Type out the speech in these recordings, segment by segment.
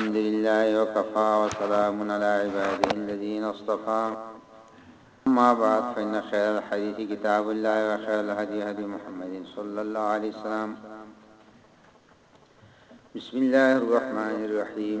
الحمد لله وكفى وسلام على عباده الذين اصطفى أما بعد فإن خير الحديث كتاب الله وخير الهدي هدي محمد صلى الله عليه وسلم بسم الله الرحمن الرحيم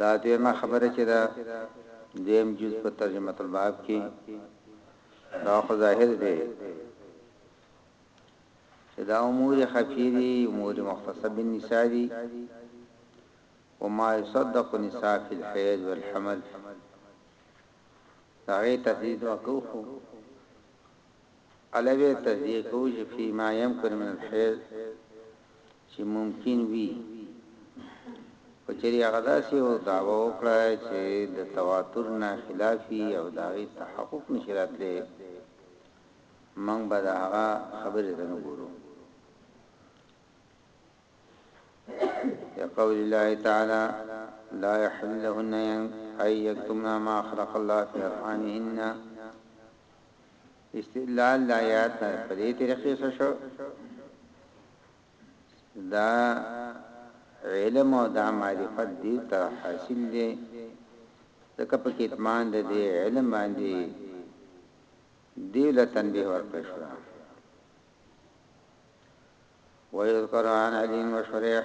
دا دویمه خبره چې ده دویم جز په ترجمه الباب کې دا خو ظاهر دی چې دا امور خفیه دي امور مختصه بالنساء دي وما يصدق النساء في الحيض والحمل دا غي تفسیر وکړو علوې تجزیه کوو چې فی ما یمکن من الحیض چې ممکن وي که چېرې هغه داسې یو دعوه وکړه چې د تواتر نه خلاف وي او د هغې تحقق نشي راتلی موږ به د هغه خبرې ته نه ګورو لقول الله تعالى لا يحل لهن أن يكتمن ما خلق الله في أرحامهن استدلال د آیات نه په دې طریقې څه شو دا علم او دا معرفت دې ته حاصل دي ځکه په کتمان د دې علم باندې دې له تنبیه ورکړ شو ويذكر عن علي وشريح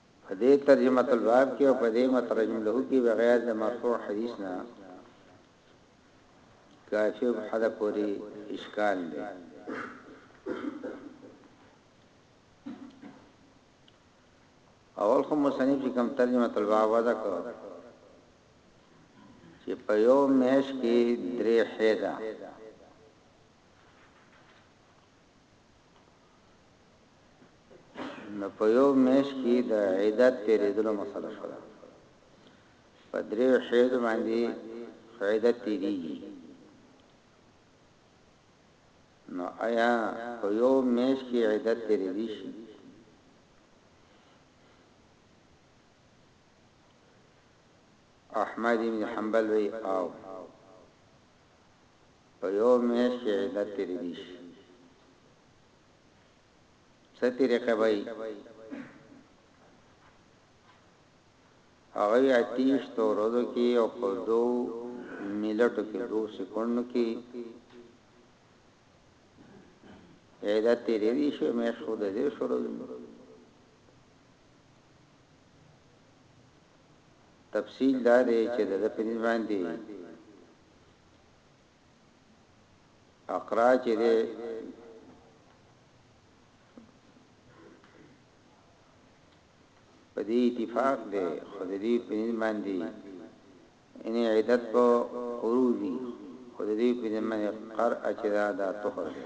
په دې ترجمة الباب کې او په دې مترجم له کې بغیر د مرفوع حدیث نه کافی او حد پوری اشکال دی اول خو مصنف چې کوم ترجمه طلبه ودا کو چې په یو مېش کې درې حیدا نو په یو میاشت کی د عدت تیریدلو مسله شو ده په دریو حیض باندی عدت تیریږي نو آیا په یو میاشت کی عدت تیریدی شي احمد بن حنبل وی او په یو میاشت کی عدت تیریدی شی څه طریقه به یی هغه اتیش تو روزو کی او په دو ملټو کی دو سیکونډو کی عدت تیریدی شی میاشت خود دې شروع تفصیل دا دی چې د ده په دین باندې اقرا چې دی په دې اتفاق دی خو د دې په دین باندې ان عیدت په عروضی خو د دې په دین باندې قر اچدا دا طهر دی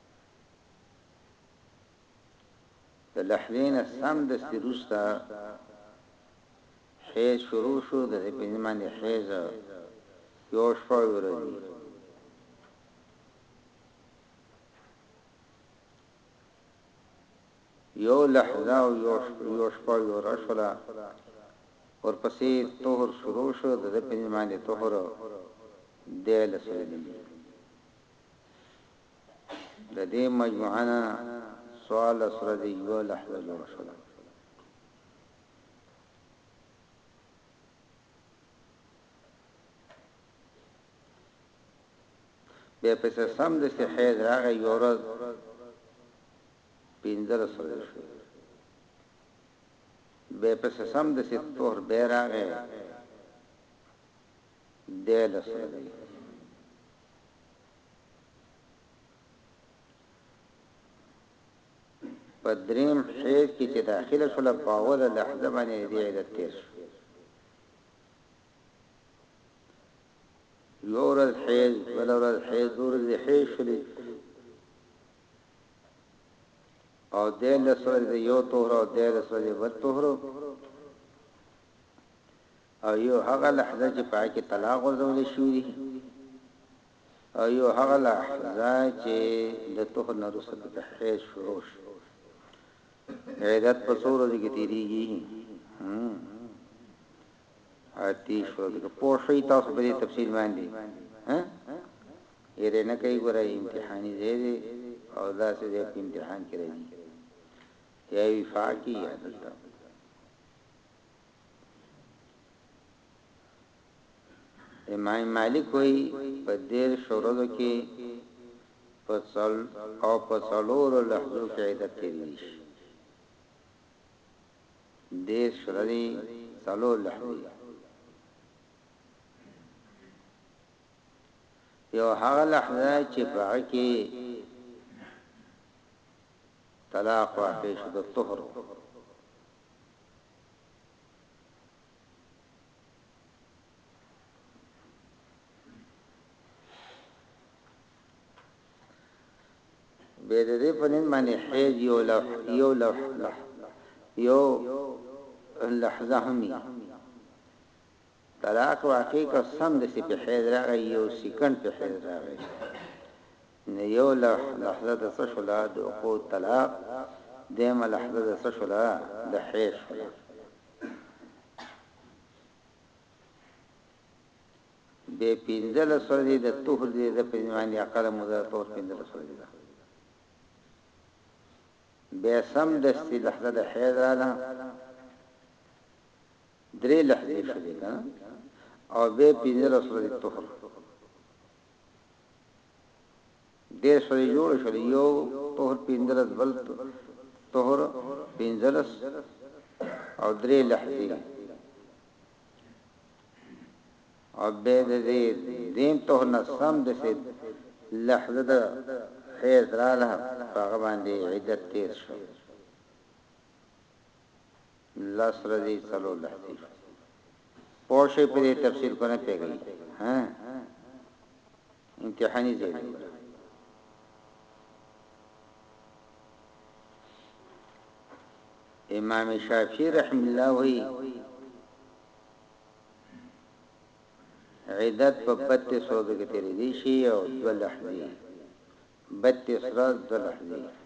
د لحظې نه سمدستي وروسته حیض شروع شو د دې په ځمن حیض یو شپه ورځي یو لحظه او یو شپه یو شپه یو رشلا ورپسې طهر شروع شو د دې په ځمن طهر دې لسوي د دې مجموعه نه څوارلس ورځې یوه لحظه جوړه شوله بیا پس سم د سي حیز راغی یو ورځ پینځلس ورځې شو بیا پس سم د سي طهر بیا راغی دیلس ورځې په دریم حیض کې چې داخله شول په اوله لحظه باندې دې عدت تیر شو یو ورځ حیض بل ورځ حیض دو ورځې حیض شولې او دې له سورې یو طهر او دې له سورې بل طهر او يو هغه لحظه چې پای کې طلاق غورځول شوی دی او يو هغه لحظه چې د طهر نه رسو په حیض شروع شي عیدت په څورو دي کې تیریږي اتی شو د پوښی تاسو په دې تفصیل باندې ها یې نه کوي ګره امتحاني دی دی او دا څه دې په امتحان کې راځي یا وفاقی یا دلته امام مالک وایي په دېرش ورځو کې په څل او په څلورو لحظو کې عدت تېرېدی شي دېرش ورځې څلور لحظې یو هغه لحظه چې په هغه کې طلاق واقع شو د طهر بیا د دې په نن باندې حیز یو لح یو لح لح یو لحظه همي طلاق واقع کو سم د سی په حیز راغی یو سکند په حیز راغی نو يو لحظه د څه شوله د وقوع الطلاق دويمه لحظه د څه شوله د حيض شوله به پنځله سره دي د طهر دي د پنځمان دي اقل مدر طور پنځله سره دي به سم د ستي لحظه د حيض رااله درې لحظه شوه او به پنځله سره دي طهر ډیر سوري جوړ شول یو طهر پیندلس بل طهر پینځلس او درې لحظې او به دې دیم ته نه سم د سي لحظه د حیز رااله هغه باندې عدت تیر شو لس رضی څلور لحظی پوه شی په دی تفسیر کنه پیګی ها امتحانی زی دی ولا امام شافعی رحم الله وی عدت په 32 ورځې کې تیرې دي شي او 2 لحظې 32 ورځې 2 لحظې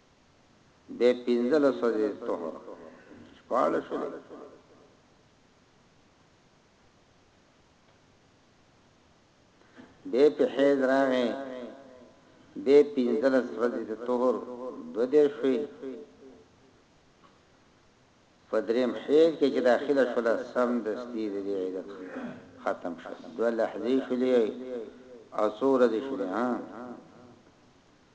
بیا پنځلس ورځې طهر شپاړس شولې بیا په حیض راغې بیا پنځلس ورځې د طهر دو دیر شوې په دریم حیض کې چې داخله شوله سم د ستی د دې عیدت ختم شو دوه لحظې شولې او څو ورځې شولې ها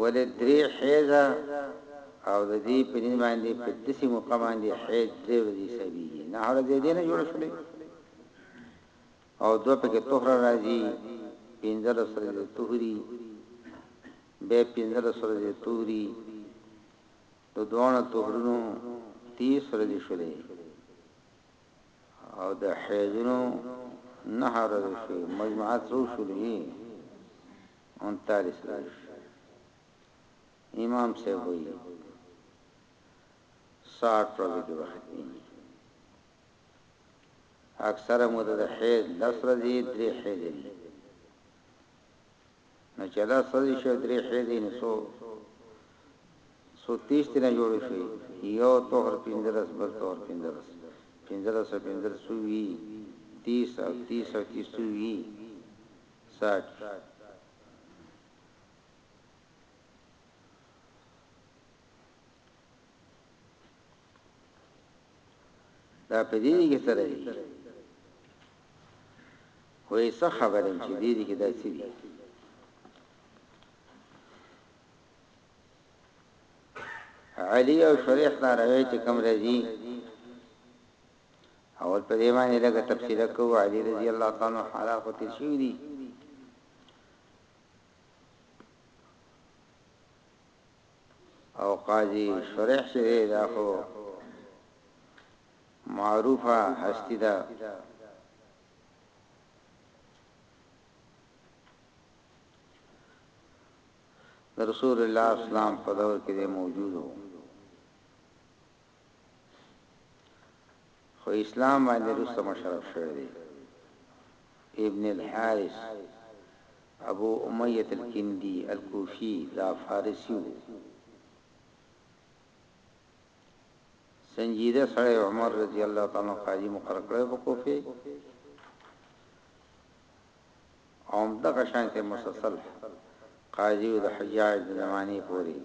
ولې درې حیضه او د دې په دین باندې په دسی موقع باندې حیض درې ورځې حسابېږي نه هر ورځې دینه جوړ شولې او دوه پکې طهر راځي پنځه سره د طهري به پنځه سره د طهري د دوه طهرونو 30 ورځې شولې او د حیضونو نه هر ورځې مجموعات شولې انتالیس لویش امام صاحب وی ساټ ورځو کې بختمی اکثر موده د حیض لس ورځې درې حیض دی نو چې لس ورځې شو درې حیض دی نو سو سو تیش تینا جوړ شوی یو طهر پندرس بل طهر پندرس پندرس و پندرس سوی تیس او تیس او تیس سوی ساتي. دا په دې کې سره دي خو یې څه خبرې چې دې دې کې دا څه دي علي او شریح دا راوي چې کوم راځي اول په دې باندې لږه تفصیل کوو علي رضی الله تعالی عنہ حالا خو تیر شوی دی او قاضي شریح چې دا خو معروفه هستی ده رسول الله اسلام په دور کې موجود وو خو اسلام باندې روسته مشرف شوی دی ابن الحارث ابو امیت الکندی الکوفی دا فارسی وو سنجیده سړی عمر رضی الله تعالی قاضی مقرر کړی په کوفه اوم د غشان ته مسلسل قاضی د حجاج د زمانه پوری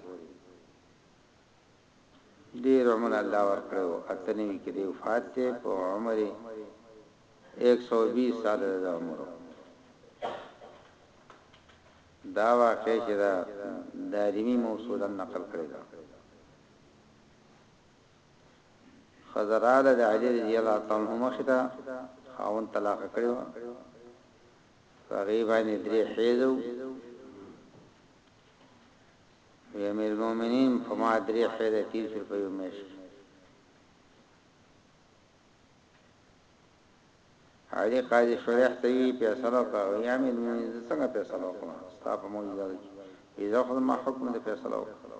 ډیر عمر الله ورکړی وو اته نوی کی دی وفات دی په عمر یی ایک سو او بیس ساله ده ده عمر وو دا واقعه چی ده دارمی موصولا نقل کړی ده ښځه راله د علی رضی الله تعالی عنه مخې ته خاون طلاق کړی و هغې باندې درې حیض وی امیرالمومنین په ما دری خیره تیر شول په یو میاشت کی علی قاضی شریح ته وی فیصله وکړه وی امیرالمومنین زه څنګه فیصله وکړم ستا په معجزه کی وی زه خو ما حکم د فیصله وکړه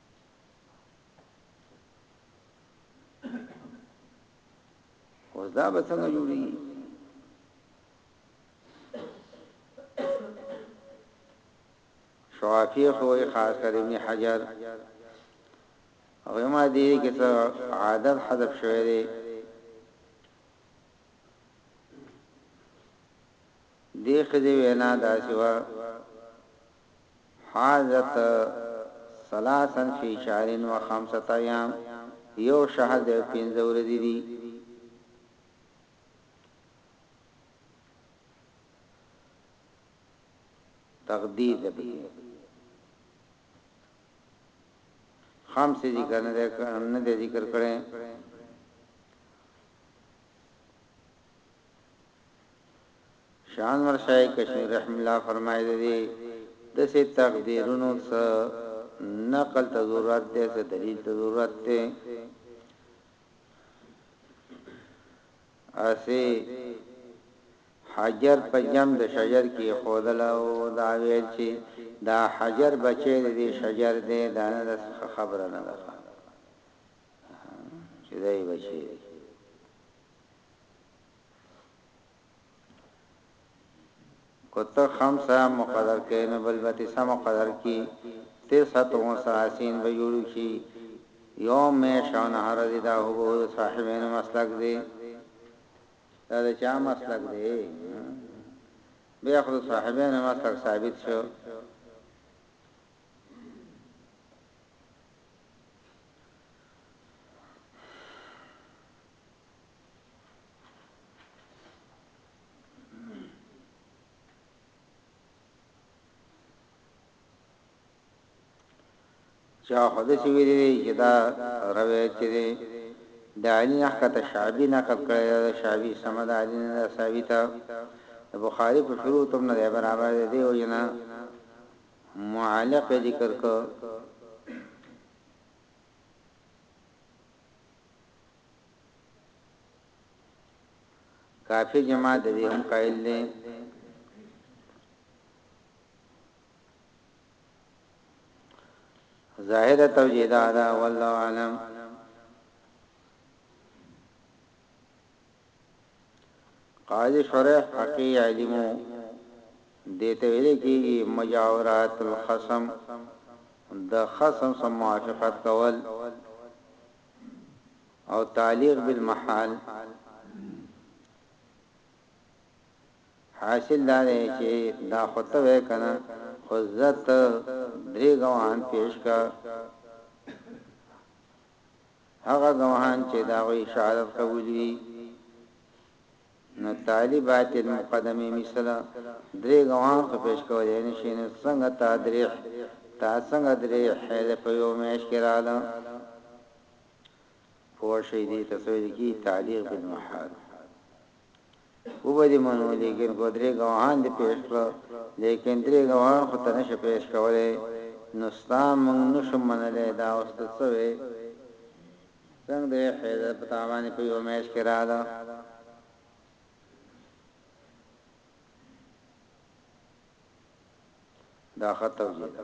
اوس دا به څنګه جوړي شوافی خو خاص کر ابن حجر او ما دې کې څه عادت حذف شوی دی دې خځې وینا دا سیوا حاضت ثلاثا فی شهر و خمسة ایام یو شهر دی او پنځه ورځې دي. تقدیر ده پکې خمسه ذکر نه ده نه ده ذکر کړي شان ورشای کشمیر رحم الله فرمای ددی دسی تقدیرونو څه نقل ته ضرورت دی څه دلیل ته ضرورت دی اسی حجر په جم د شجر کې خودل او دا ویل چې دا حجر بچی دی شجر دی دا نه د خبره نه ده چې دی بچی که ته خمسه مقدر کړې نو بل به تسعه مقدر کړي، تسعة وثلاثين به جوړ شي، يو مياشت او نهه ورځې دا هوبهو د صاحبينو مسلک دی. دا د چا مسلک دی؟ بيا خو د صاحبينو مسلک ثابت شو. چا خود سی ویلی دی چې دا روایت چې دی د علی نحکت شعبی نقل کړی دا شعبی سمد علی نه ثابت د بخاری په شروع تم نه برابر دی او جنا معلق ذکر کو کافی جماعت د دې هم قائل دی. ظاهره توجیه دا ده والله اعلم قاضي شريح فقيه عالم وو، دې ته ويل کېږي مجاورات الخصم، د خصم سره موافقت کول، او تعليق بالمحال، حاصل دا دی چې دا خو ته وې که نه، خو ځه ته درې ګواهان پېش کړه، هغه ګواهان چې د هغوی شهادت قبول وي نو تالي باطل مقدمه مثلا درې ګواهان خو پیش کولای نه شي نو څنګه تا درې تا څنګه درې حیض په یو میاشت کې رااله پوه شئ دې ته څه ویل کېږي تعلیق بالمحال وبه دې منو ليکن که درې ګواهان دې پېش کړه ليکن درې ګواهان خو ته نه شې پېش کولی نو ستا موږ نه شو منلی دا اوس ته څه وې څنګ د وې حيدر په تا باندې په يوه مېچ کې راغله دا ښه توجیه ده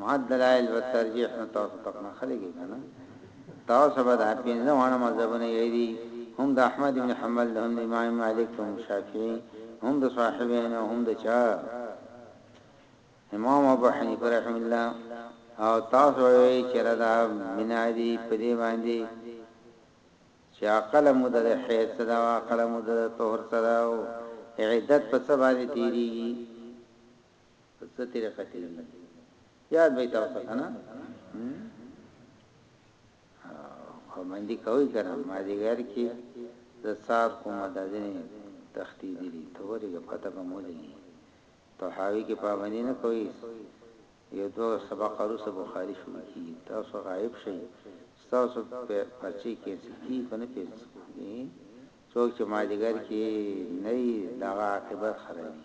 مع الدلائل والترجیح نو تاسو تک نه خلګی کنه تاسو به دا پنځه وانه مذهبونه یری هم د احمد بن حنبل د هم د امام مالک هم شافعی هم د صاحبین هم د چا امام ابو حنیفه رحم الله او تاسو وی چیرې دا بنا دی په دی باندې چې عقل مده د حیض صدا او عقل مده د طهر صدا او عدت په سبا دي تیریږي په څه طریقه تیریږي یاد به تاسو کنه او باندې کوي کنه ما دې غیر کې د صاحب کوم د ځنې تختی دي ته ورګه پته به مو لګي ته حاوی کې پابندي نه کوي یو دو سبق روس بخاری شروع کی تاسو غائب شئ تاسو په پچی کې سکی کنه پیل سکی څوک چې ما دې غیر کې نه دا عاقبت خرابي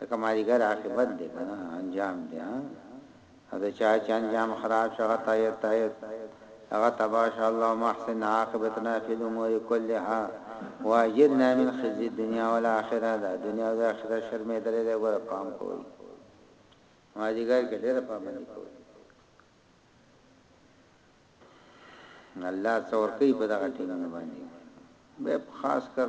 لکه ماریګر عاقبت دی کنه انجام دی ها دا چا چې انجام خراب شغه تایید تایید هغه تبا شاء الله محسن عاقبتنا فی الامور كلها واجرنا من خزي الدنيا والاخره دا دنیا او آخرت شرمې درې له ګور پام کوی ماجیګر کې ډېر پام نه کوی الله څور کوي په دغه ټینګ باندې به خاص کر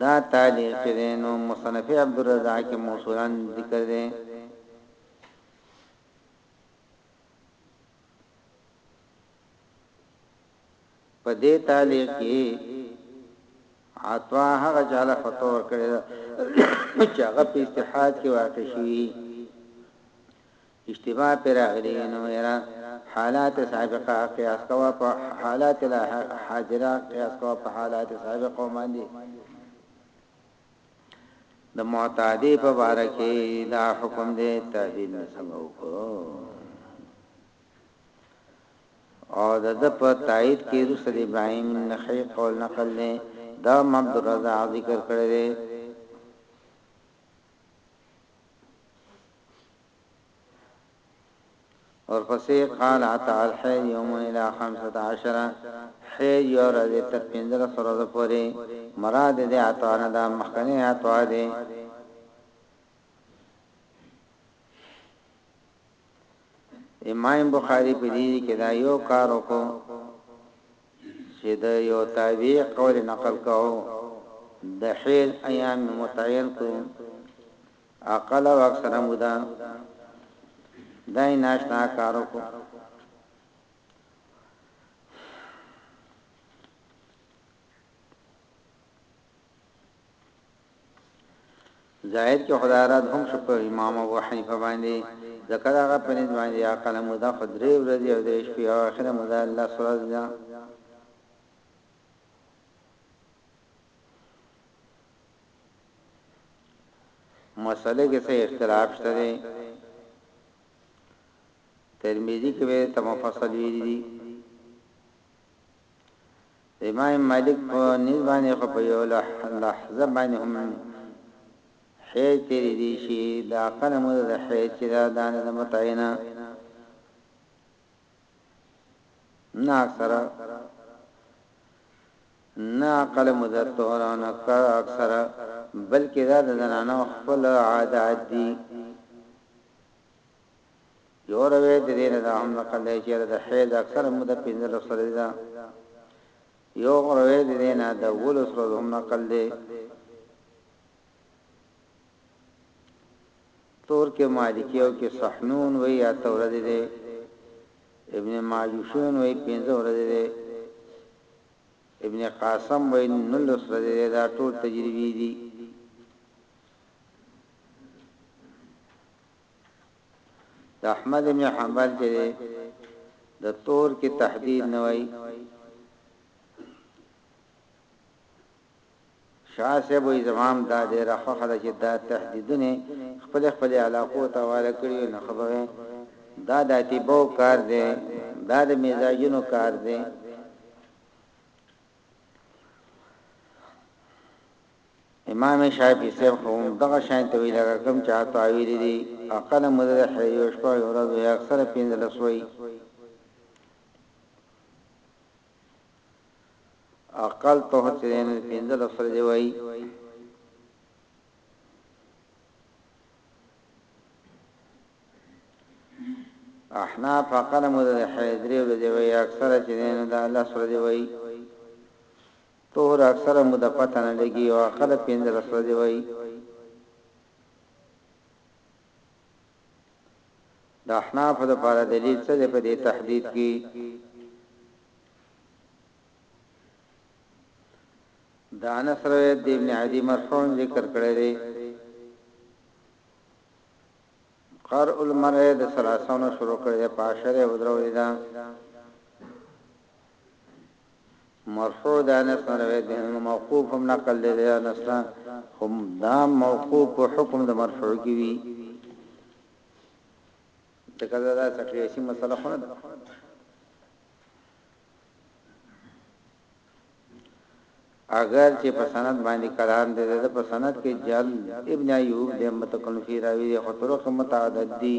دا تعلیق چې دی نو مصنف عبدالرزاق کې موصولا ذکر دی په دې تعلیق کې عطوا هغه جاله فطور کړی چې هغه په استحاد کې واقع شي اشتباه پرې راغلي وي نو يره حالات سابقه قياس کوه په حالات حاضره قياس کوه په حالات سابقه باندې د معتادي په باره کې دا حکم دی تعبیر نه څنګه وکړو او د د په تایید کې رسول ابراهیم نخی قول نقل نه دا عبد الرزاق ذکر کړی دی ورپسې قال عطاء الحيض يوم الى خمسة عشر حيض يو ورځ تر پنځلس ورځو پورې مراد دې عطاء نه دا مخکنی عطاء دی امام بخاری په دې کې دا یو کار وکړو چې دا یو تابع قول نقل کاو د حيض ايام متعين کو اقل او اکثر مودا دای ناشنا کارو کو زاهد کې خدای را هم شو په امام ابو حنیفه باندې ذکر هغه په نس باندې عقل مودا خدري ورځي او د شپې او اخر مودا الله سره ځا مسئله کې څه اختلاف شته دی ترمذی کې به ته مفصل ویلي دي امام مالک په نسبانه خو په یو لحظه باندې هم حیر تیری دی شي دا قلم د حیر چې دا دانه متعینا نه اکثره نه عقل مذتوره نه اکثره بلکې دا د زنانو خپل عادات دي یو روایت د دې نه دا هم نقل دی چې د حیض اکثره مده 15 ورځې ده یو روایت د دې نه د ولس ورځې هم نقل دی تور کې مالکي او کې صحنون وي یا تورد دي ابن ماجوشون وي پنځه ورځې دي ابن قاسم وي نلس ورځې دي دا ټول تجربي دي د احمد ابن حنبل چې د تور کې تحدید نه وای شاه صاحب وایی زما هم دا ډیره خوښه ده چی دا تحدیدونه خپلی خپلی علاقو ته حواله کړی وی نو ښه به وی دا داتیباو کار دی دا د میزاجونو کار دی. امام شافعی صاحب خو هم دغه شان ته وی لکه کوم چا عطا ویلی دی اقل مده د حیض یو شپه یو ورځ وی اکثره پنځلس وی. اقل طهر چې دی نو پنځه لس ورځې وایي احنا فقل مود د حیدری ول دی وی اکثر چې دین د الله سره دی وی طهر اکثر مود پته نه لګي او اقل پیند رسول دی وی د احنافو لپاره دلیل څه دی په دې تحدید کې د انس روایت د ابن عدی مرفوع ذکر کړی دی قر المرء د سلاسونو شروع کړی په عشره او درو دی مرفوع د انس نه روایت دی نو موقوف هم نقل دی د انس نه خو دا موقوف په حکم د مرفوع کې وي دا کله دا تقیاسی مسله خو نه ده اگر چې په سند باندې کلام دې ده په سند کې جل ابن ایوب دې متکلم فی راوی دې خطرو کې متعدد دي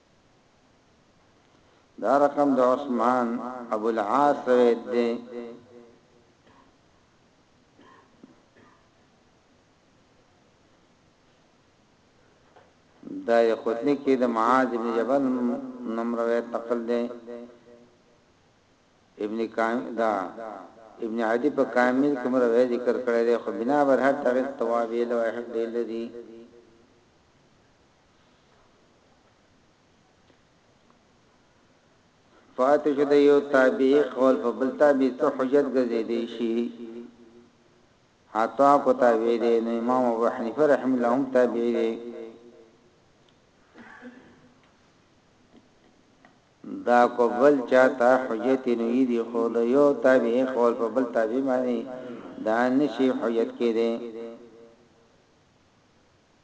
دا رقم د عثمان ابو العاص روایت دی دا یو خطنی کې د معاذ بن جبل نوم روایت نقل دی ابن کام دا ابن عدی په کامل کې مر وې ذکر کړی دی خو بنا بر هر تغیر توابیل او احد الذی پاتې شو د یو تابعی قول په بل تابعی څه حجت ګرځیدی شي حتا کو تابعی دی نو امام ابو حنیفه رحم الله هم تابعی دی دا کو بل چاته حجت نه دی خو د یو تابعی قول په بل تابعی باندې دا نشي حجت کېده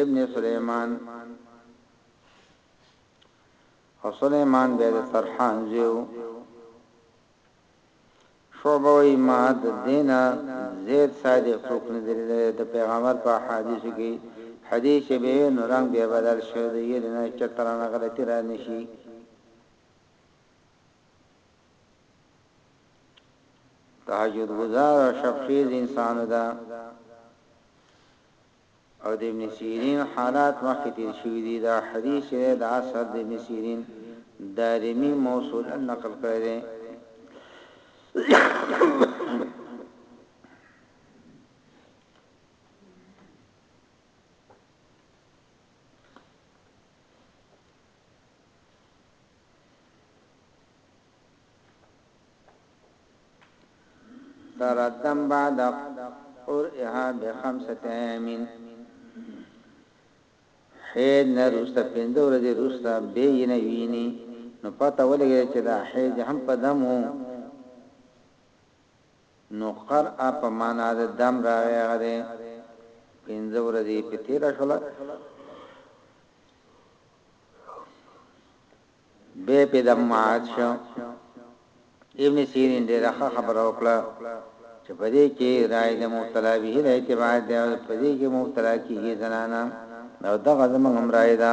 ابن سلیمان او سلیمان بیا د ترحان زیو شعبه و ما د دینا زید صادق څوک نه درې د پیغمبر په حدیث کې حدیث به نو رنگ به بدل شو د یلنه چترانه غلطی را نشي تهجد گزار او شب خیز انسانو دا او د ابن سیرین حالات مخکې تیر شوی دی دا حدیث د اثر د ابن سیرین دارمی موصول نقل کړی دی ترتم بعد قرئها بخمسه ايامين حید نه روسته پنځه ورځې روسته به یې نه ویني نو پته ولګی چې دا حید هم په دمو نو قر ا په مانا د دم راغی هغه دی پنځه ورځې یې په تیره شوله بیا په دم معاد شو ابن سیرین ډیره ښه خبره وکړه چې په دې کې رائے د مبتلا به له اعتبار دی او په دې کې مبتلا کیږي زنانا نو دغه زمونږ هم رائے ده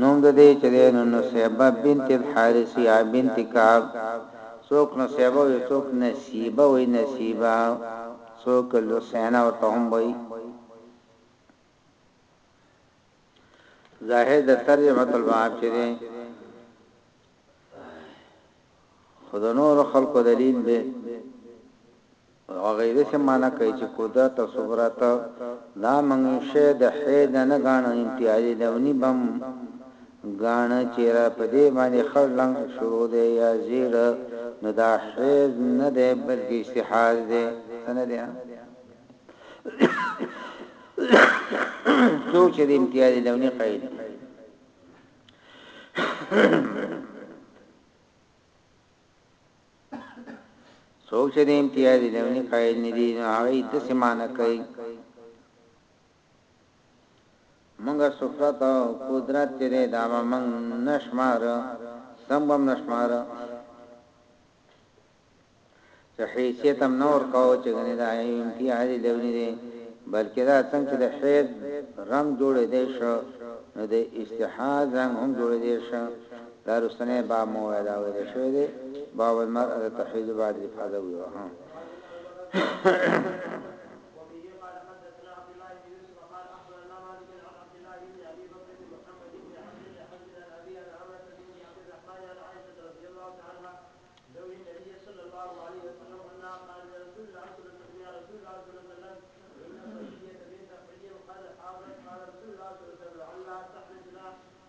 نوم د دې چې دی نو نصیبه بنت الحارث یا بنت کعب څوک نصیبه وایي څوک نصیبه وایي نصیبه څوک لوسینا ورته هم وایي ظاهر د ترجمه الباب چې دی خود نور خلق دلیل به او هغه يې داسې معنی کوي چې کوده تصوف راته دا منشي د حيد نه ګاڼه امتيازي لوني بم ګاڼه چې را په دې باندې خړ لنګ شروع دی يا زيړ نو دا حيد نه دی بلکې استحاض دی څه نه دی څوک چې د امتيازي لوني قيد دی څوک چې د امتیاز لونی قائل نه دي نو هغه د سیمانه کوي منګه سفرت او قدرت چې دا من نشمار سمبم نشمار چې حیثیت هم نور کاو چې غنی دا امتیاز لونی دي بلکې دا څنګه د حیض رنگ جوړې دی شو نو د استحاض رنگ هم جوړې دی شو دا روستنی باب مو وای دا ویل شوی دی باب المرأة تحیض بعد الافاده وی وه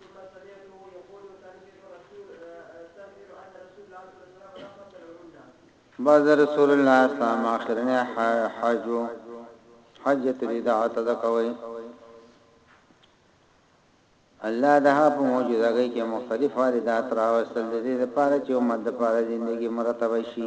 ثم سمعته يقول تنزل رسول تنزل ان رسول الله صلی الله علیه وسلم رخص العمره. بعد رسول الله صلی الله علیه وسلم اخرنی حج وو حجة الوداع ته ځکه وایي الله د هغه په معجزګۍ کې مختلف واردات راوستل دي د پاره چې امت د پاره زندگی مرتب شي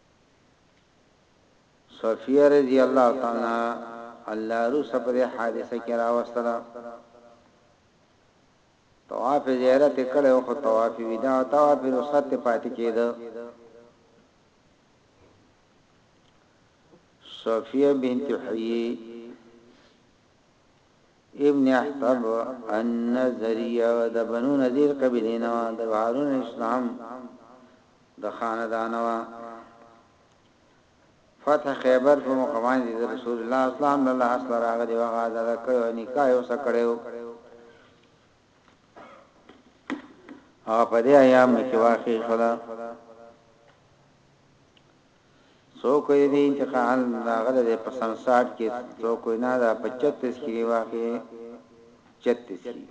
صفیه رضی الله تعالی عنها الله روسه په دې حادثه کې راوستله طواف زیارت کړه او خو طواف ودا طواف رخصت پاتې کېده صفیه بنت حیی ابن احطب النذریه د بنو نذیر قبیله نه وه د هارون اسلام د خاندان وه فتح خیبر په موقع باندې د رسول الله اسلام د الله اصل راغلی و غاده کړو نکاح یې وسه کړو هغه په دې ایام کې واقع شوه څو کوی دی انتقال راغلی دی په سن ساټ کی څو کوی نه دا په چتیس کی دی واخی چتیس کی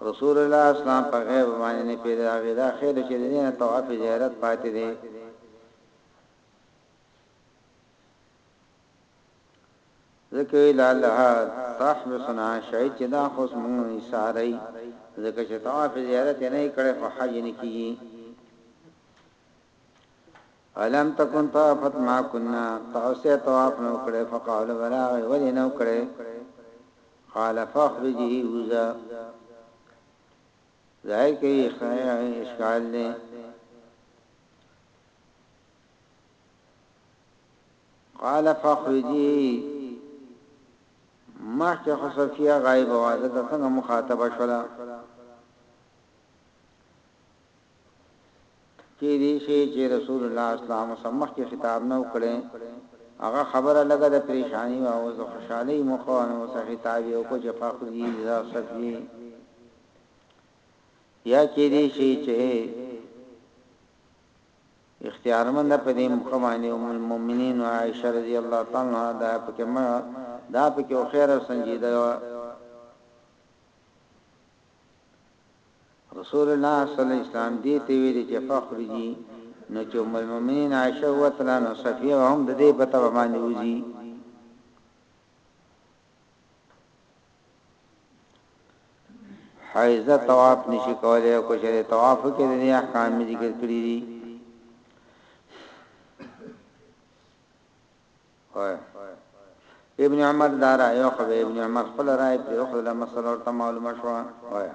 رسول الله اسلام په غیب باندې نه پیدا غی دا خیر چې دې نه طواف زیارت پاتې دی ځکه وی لعلها تحبس نه شاید چی دا خو زموږ نه ایساری ځکه چی طواف زیارت یې نه دی کړی خو حج یې نه کیږي الم تکن طافت ما کنا تاسو طواف نو کړی فقال براغ ولی نو کړی قال فخرجه وزا ظاهر کې اشکال نه قال فخرجي مخکې خو صفیه غایب و ده څنګه مخاطبه شولا کې دي شي چې رسول الله اسلام سمخ کې خطاب نه وکړي هغه خبره لګه د پریشانی او د خوشحالي مخونه وسه خطاب یو کو چې فخرجي ذا صفیه یا کې دي شي چې اختیارمند په دې موقع باندې ام المؤمنین عائشه رضی الله تعالی عنها دا پکې مه دا پکې او خیر او سنجیده رسول الله صلی الله علیه وسلم دې ته ویلي چې فخرجی نو چې ام المؤمنین عائشه وتله نو صفیه هم د دې په تبع باندې وځي حایزه طواف نشي کولای او کچره طواف کې د احکام ذکر کړی دي ابن عمر دارا یو خو ابن عمر خپل راي پر خو له مسله ورته معلومه شو وایا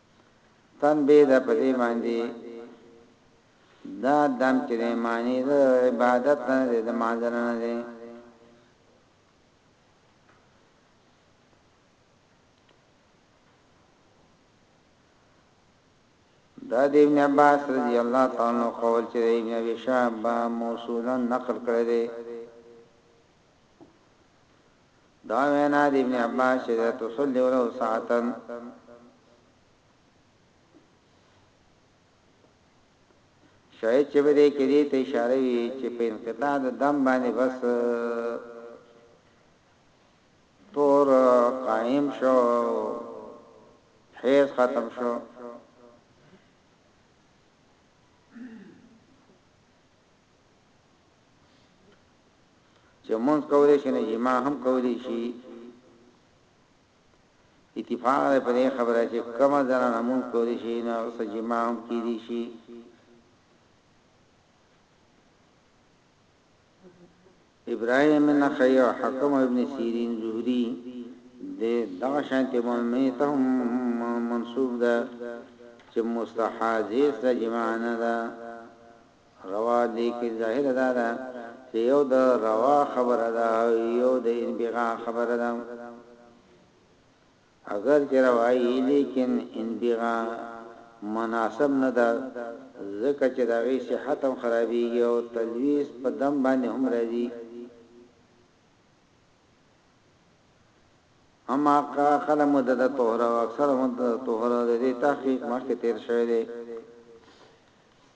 تنبیه ده په دې باندې دا دم چې دی معنی د عبادت نه دی د مانځه نه دی دا د ابن عباس رضی الله تعالی عنہ قول چې ابن ابي شعبہ موصولا نقل کړی دی دا وینا د ابن عباس چې ده تصلي ولو ساعتا شاید چې بده کې دې ته اشاره وي چې په انقطاع د دم باندې بس تور قائم شو حیز ختم شو چې مونږ کولی شي نو جماع هم کولی شي اتفاق دی په دې خبره چې کما زنانه مونږ کولی شي نو هغه سره جماع هم کیدی شي ابراهيم نخعي او حکم او ابن سيرين زهري دي دغه شانتي مؤمني ته هم منسوب ده چي مستحاضي سره جماع نه ده روا ليکن ظاهره دا ده چي يو د روا خبره ده او يو د انبغاء خبره ده. اګر چې روايي ليکن انبغاء مناسب نه ده ځکه چې د هغې صحت هم خرابيږي او تلويث په دم باندې هم راځي اما که خلا مدت د طهره او اکثر مدت د طهره د دې تحقيق مخکې تير شوی دی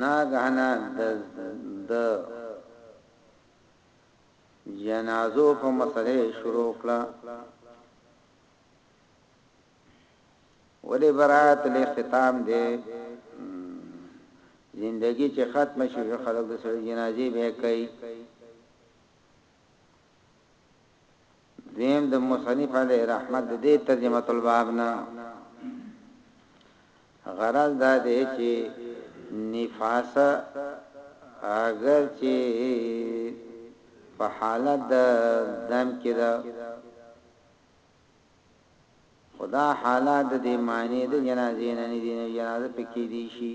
ناګهانه د د جنازو په مسله شروع کړه ولی برات له ختم دی زندگی چې ختم شي خلک د سړي جنازي به کوي دویم د مصنف علیه رحمت د دې ترجمه الباب نه غرض دا دی چې نفاس اگر چې په حالت د دم کې ده خدا حالات د معنی د جنازې نه نه دي نه جنازه پکې دي شي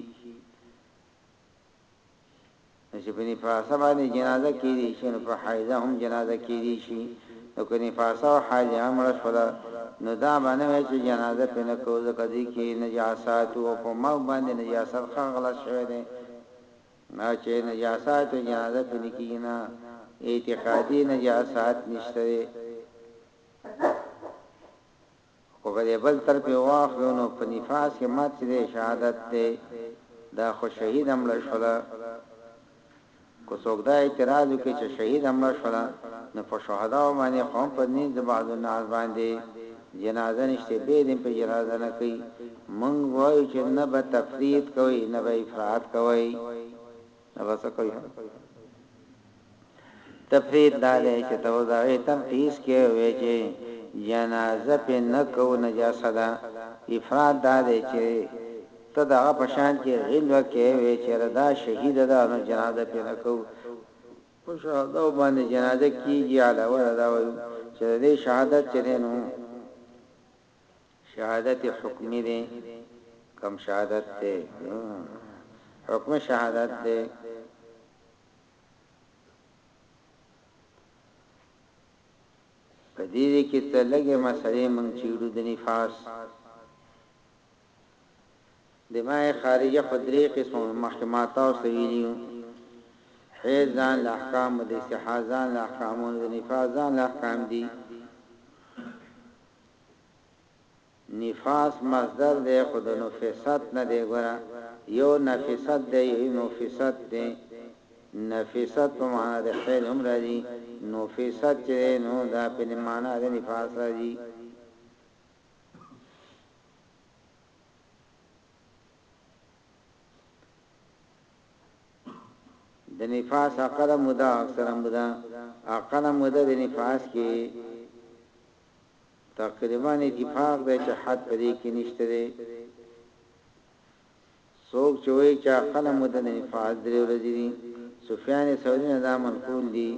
نو چې په نفاسه باندې جنازه کېدی شي نو په حایزه هم جنازه کېدی شي نو که نفاسه او حایزه هم مړه شوله نو دا به نه وی چې جنازه پې نه کوو ځکه دوی کې نجاسات وو او په مرګ باندې نجاست ښه غلط شوی دی نه چې نجاسات او جنازه پې نه کېږي نه اعتقادي نجاسات نشته دی خو که د بل طرف یې واخلو نو په نفاس کې مات چې دی شهادت دی دا خو شهیده مړه شوله که څوک دا اعتراض وکړي چې شهیده مړه شوله نو په شهداو باندې خو هم په نزد بعض الناس باندې جنازه نشته بیا دې په جنازه نه کوي مونږ وایو چې نه به تفریط کوئ نه به افراط کوئ. هغه څه کوي هم تفرید دا دی چې ته اوس هغه تنقیس کې وې چې جنازه په نه کو نجاسه ده افراد دا دی چې ته دغه پشان کې غیل وکې وې چې ردا شهید ده نو جنازه په نه کو په شهادت باندې جنازه کیږي علاوه دا وایو چې دې شهادت چې نو شهادت حکمی دی کم شهادت دی حکمی شهادت دی په دې دې کې ته لګې مسلې مونږ چیړو د نفاس دماء خارجه خدري قسم محکمات او سویلیو حیز ځان له احکام د استحاضان له احکام د نفاس ځان له احکام دي نفاس مصدر دی خو د نفست نه دی ګوره يو نفست دی يوی مفست دی نفست په معنا د فعل هم راځي نفست چې دی نو دا په معنا د نفاس راځي د نفاس اقل مده اکثر مده اقل مده د نفاس کې تقریبا اتفاق دی چې حد په دې کې نشته دی. څوک چې وایي چې اقل موده د نفاس درې ورځې دي، سفیان ثوري نه دا منقول دي.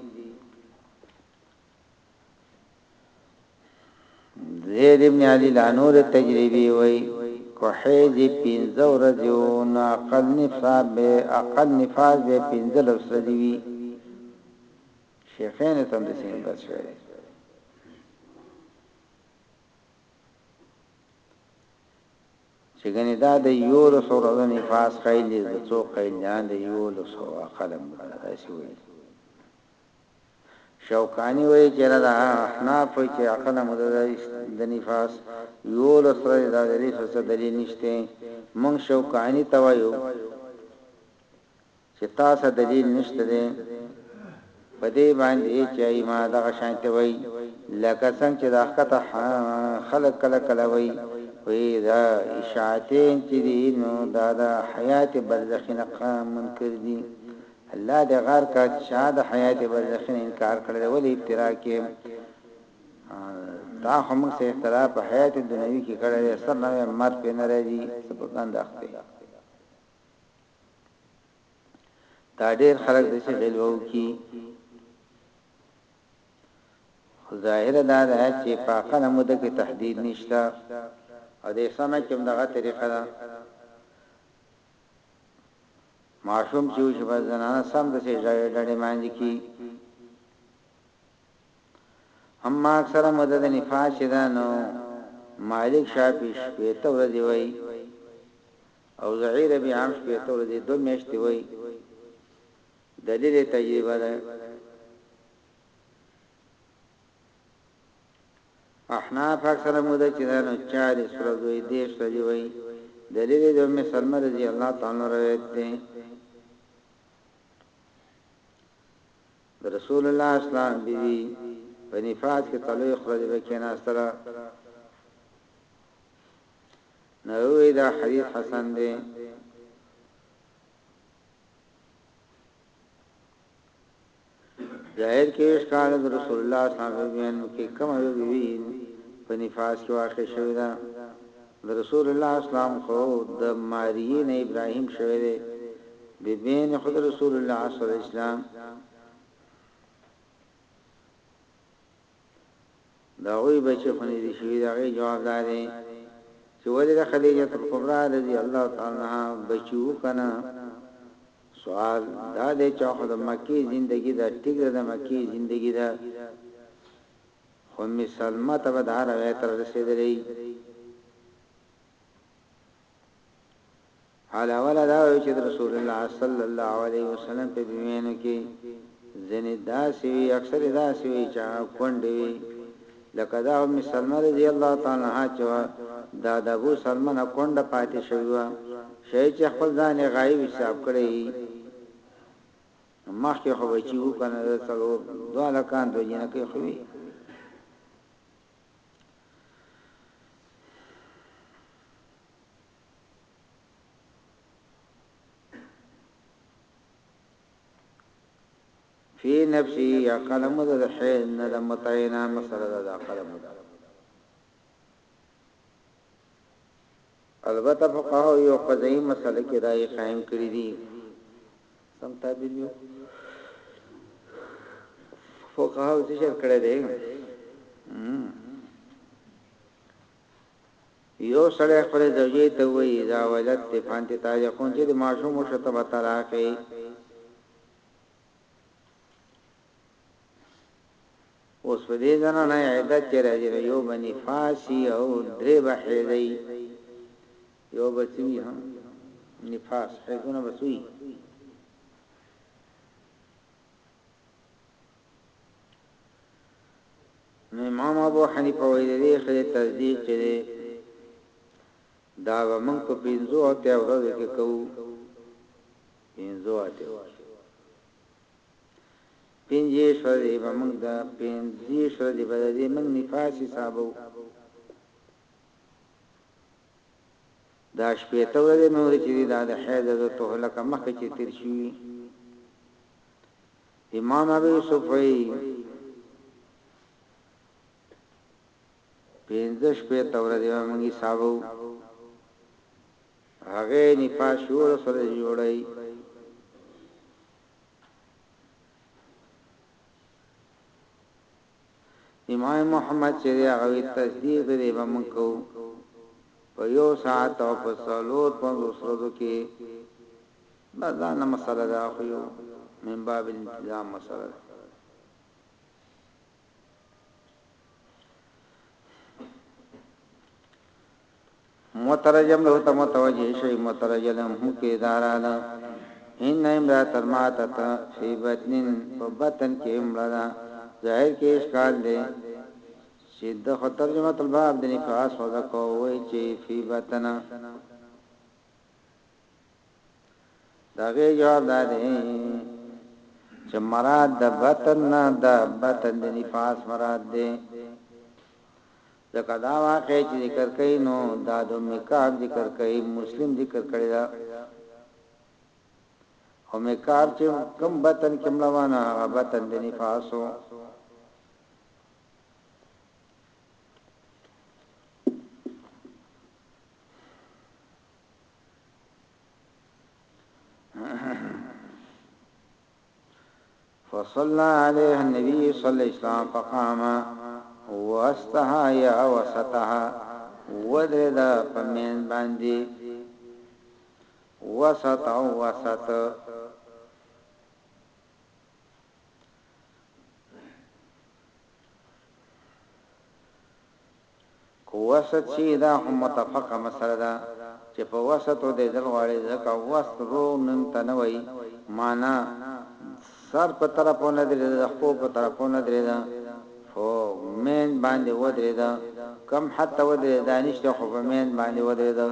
زید ابن علی لا نور تجربی وای کو حیز پینځه ورځې او نه اقل نفاس به اقل نفاس به پینځه لس ورځې وي شیخین یې تندیس هندس شوی دی. چې ګنې دا د یولس ورځو نفاس قیل دی، د څو قیل جان د یولس او اقل موده داسې وایي. شوکاني وایي چې نه دا احناف وایي چې اقل موده د نفاس یولس ورځې دا د دې څه دلیل نشته. موږ شوکاني ته وایو. چه تاسره دلیل نشته دی په دی باندی چه ائمه دغه شانتی وایی لکه څنګه چه دا ښکته خلق کله کله وایی وایی دا اشاعتین چه دی نو دا د حیات برزخی نه منکر دی الله دی غار که چا د حیات برزخی نه انکار کړی دی ولی افترا کی تا خو موږ سه افترا په حیات دنیوی کی کړی دی سر نوی مرد پی نرازی سپکان داخته دا ډیر خلک د څه غلوو کی ظاهر دا ده چې په اقل مده کې تحدید نشته او د اسلام کې هم دغه طریقه ده معشوم چې وشي په زنانه سم د څه ډړې ډړې باندې کی اما اکثر مدد نفاش ده نو مالک شاپیش پیته ورځي وای او زعیر بیا هم شپېته ورځې دوه میاشتې وایي دلیل یې تجربه ده احناف اکثر موده چې دا نو چالیس ورځې وایي دېرش ورځې وایي دلیل یې د ام سلمه رضی الله تعالی روایت دی رسول الله اسلام بیوی په نفاس کې تلوي خرج وکیناستله نو وی دا حدیث حسن دی ظاهر کې اشکال د رسول الله صلی الله علیه وسلم کې کوم یو وی په نفاس کې واقع شوی دا د رسول الله اسلام خو د ماریه نه ابراهیم شوی دی به بین خود رسول الله صلی الله علیه وسلم د هغوی بچي خوندي شوي؟ د هغې جواب دا دی چې ولې د خدیجة الکبری رضی الله تعالی عنها بچي وو که نه؟ سوال دا دی چې خو د مکې زندګي ده، ټیک ده د مکې زندګي ده، خو ام سلمة ته به دا روایت رارسېدلی. علامه لا دا وايي چې د رسول الله صلی الله علیه وسلم په بیمینو کې ځینې داسې وي، اکثر یې داسې وي چې هغه کونډې وي، لکه د ام سلمه رضی الله تعالی عنها چې وه، دا د ابو سلمه نه کونډه پاتې شوې وه، ښايي چې خپل ځان یې غایب حساب کړی وي، نو مخکې خو بچي وو که نه، د څلور دوه هلکان دوه جینکۍ خو وي. فی نفسی یا قلم د حیز نه د متعینا مسله د قلم ده البته فقهاو یو قضایی مسله کې راي قائم کړی دي سم تعبیر یو فقهاو ذکر کړی دی يو سړی خپلې زوجې ته ووايي، اذا ولدت فانت طالقه، چې دې ماشوم وشو ته به طلاقه يې. اوس په دې زنانه عدت چې راځي نو يو به نفاس وي او درې به حيضه وي. يو به څه وي هم نفاس حيضونه به څه وي. نو امام ابو حنیفه وایي د دې خلې تصدیق چې دی دا به موږ په پنځو اتیا ورځو کې کوو پنځو اتیا پنځه شورې به موږ دا پنځه شورې به دې موږ نفاس حسابو دا شپې ته ورې نور چې دا د حیض د توهله کمخ چې تیر شي امام ابو یوسف وایي، پنځه شپېته ورځې به موږ حسابوو، هغې نه پاس یوولس ورځې جوړوي. امام محمد چې دی هغه وي تصدیق د دې به موږ کوو په یو ساعت او په څلور پنځوس ورځو کې بس دا نه مسله ده خو یو من باب الانتظام مسله ده مترجم له ته متوجه شئ مترجلم هو کې دارا ده ان امرات ماتت فی بطنن په بطن کې امړه ده ظاهر کې اشکال دی چې د خو ترجمه الباب د نفاس وځکو وای چې فی بطن د هغې جواب دا دی چې مراد د بطن نه د بطن د نفاس مراد دی ځکه دا واقع چې ذکر کوي نو دا د مکاب ذکر کوي مسلم ذکر کړی دا او مکاب چې کم بطن کې ملوانه هغه بطن د نفاسو فصلى عليه النبي صلى الله عليه وسلم فقام واستها يا وسطها ودرد فمن باندي وسط وسط خو وسط چي دا هم متفقه مسئله ده چي په وسط اودېدل غواړي ځکه وسط رو نن ته نه وايي معنی دسر په طرف ونهدرېده دخپو په طرف ونهدرېده فو مينځ باندي ودرېده کوم حد ته ودرېده دا نشته خو په مينځ باندي ودرېده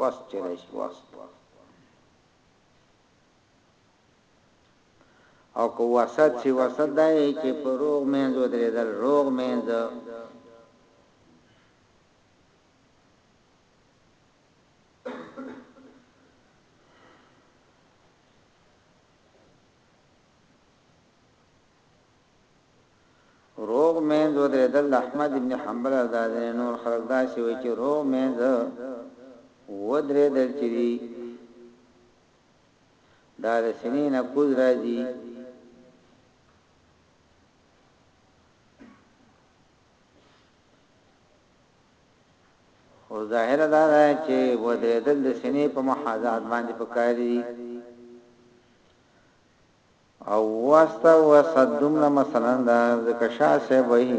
وسط چي راشي وسط. او که وسط شي وسط دا يي چې په روغ مينځ ودريدل روغ مينځ. روغ مینځ ودرېدل د احمد ابن حنبل دا دی نور خلک دا شوی چې روغ مینځ ودرېدل چې دی دا د سینې نه کوز راځي. خو ظاهره دا ده چې ودرېدل د سینې په محاذات باندې پکار دي او واسطه او صدوم نه مثلا دا ځکه شاسه وایي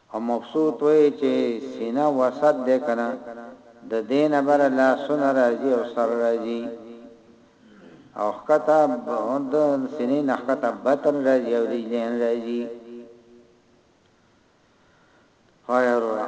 او مبسوط وایې چې سینه وسط دی کنه ددې نه بره لاسونه راځي او سر راځي او ښکته د سینې نه ښکته بطن راځي او رجلین راځي وایه وروره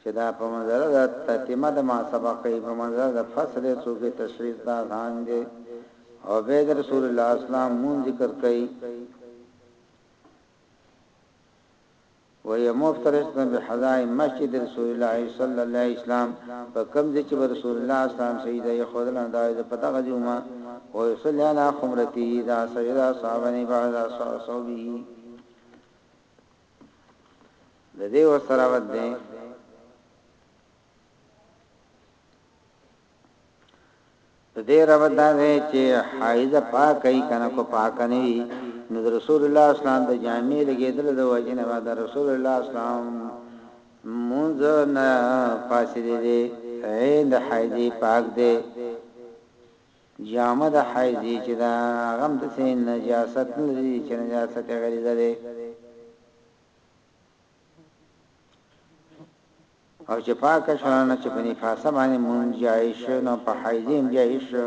چې دا په منزله د تتمه د ما سبق کوي په منزله د فصل څوکې تشریح دا ځان دی او به د رسول الله اسلام مون ذکر کوي وهي مفترش به حضای مسجد رسول الله صلی الله علیه وسلم په کوم ځای چې رسول الله صلی الله علیه وسلم سیدا یې خدای دا د پتا غجوما او صلی الله علیه خمرتی دا سیدا صاحبنی بعد صحابه د دې ورسره ود دی د دې رب دا دی چې حایز پاک ای کنه کو پاک نه وي نو رسول الله اسلام د جامع لګیدل د وجنه بعد رسول الله اسلام مونږ نه فاصله دي عین د حایز پاک دی جامه د حیضې چې ده هغه هم داسې نجاست نه لري چې نجاست یې غریزه دی او چې پاکه شوه نو چې په نفاسه باندې مونږ جایز شو نو په حیضې هم جایز شو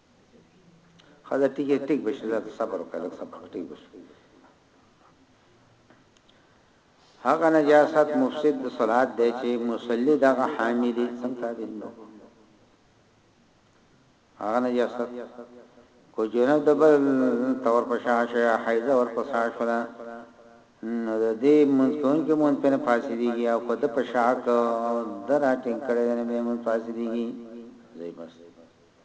خدا ټیک ټیک بشه زه صبر وکړه لږ صبر ټیک بشه هغه نجاست مفسد د صلات دی چې مصلی دغه حامی دی څنګه تعبیر نو هغه نجاست کو جنو دبل تور پشا شي حیزه ور پسا شولا نو د دې مونږ کون کې مونږ په فاصله دیږي او خود په شاک دراتین کړي نه مونږ فاصله دیږي زي بس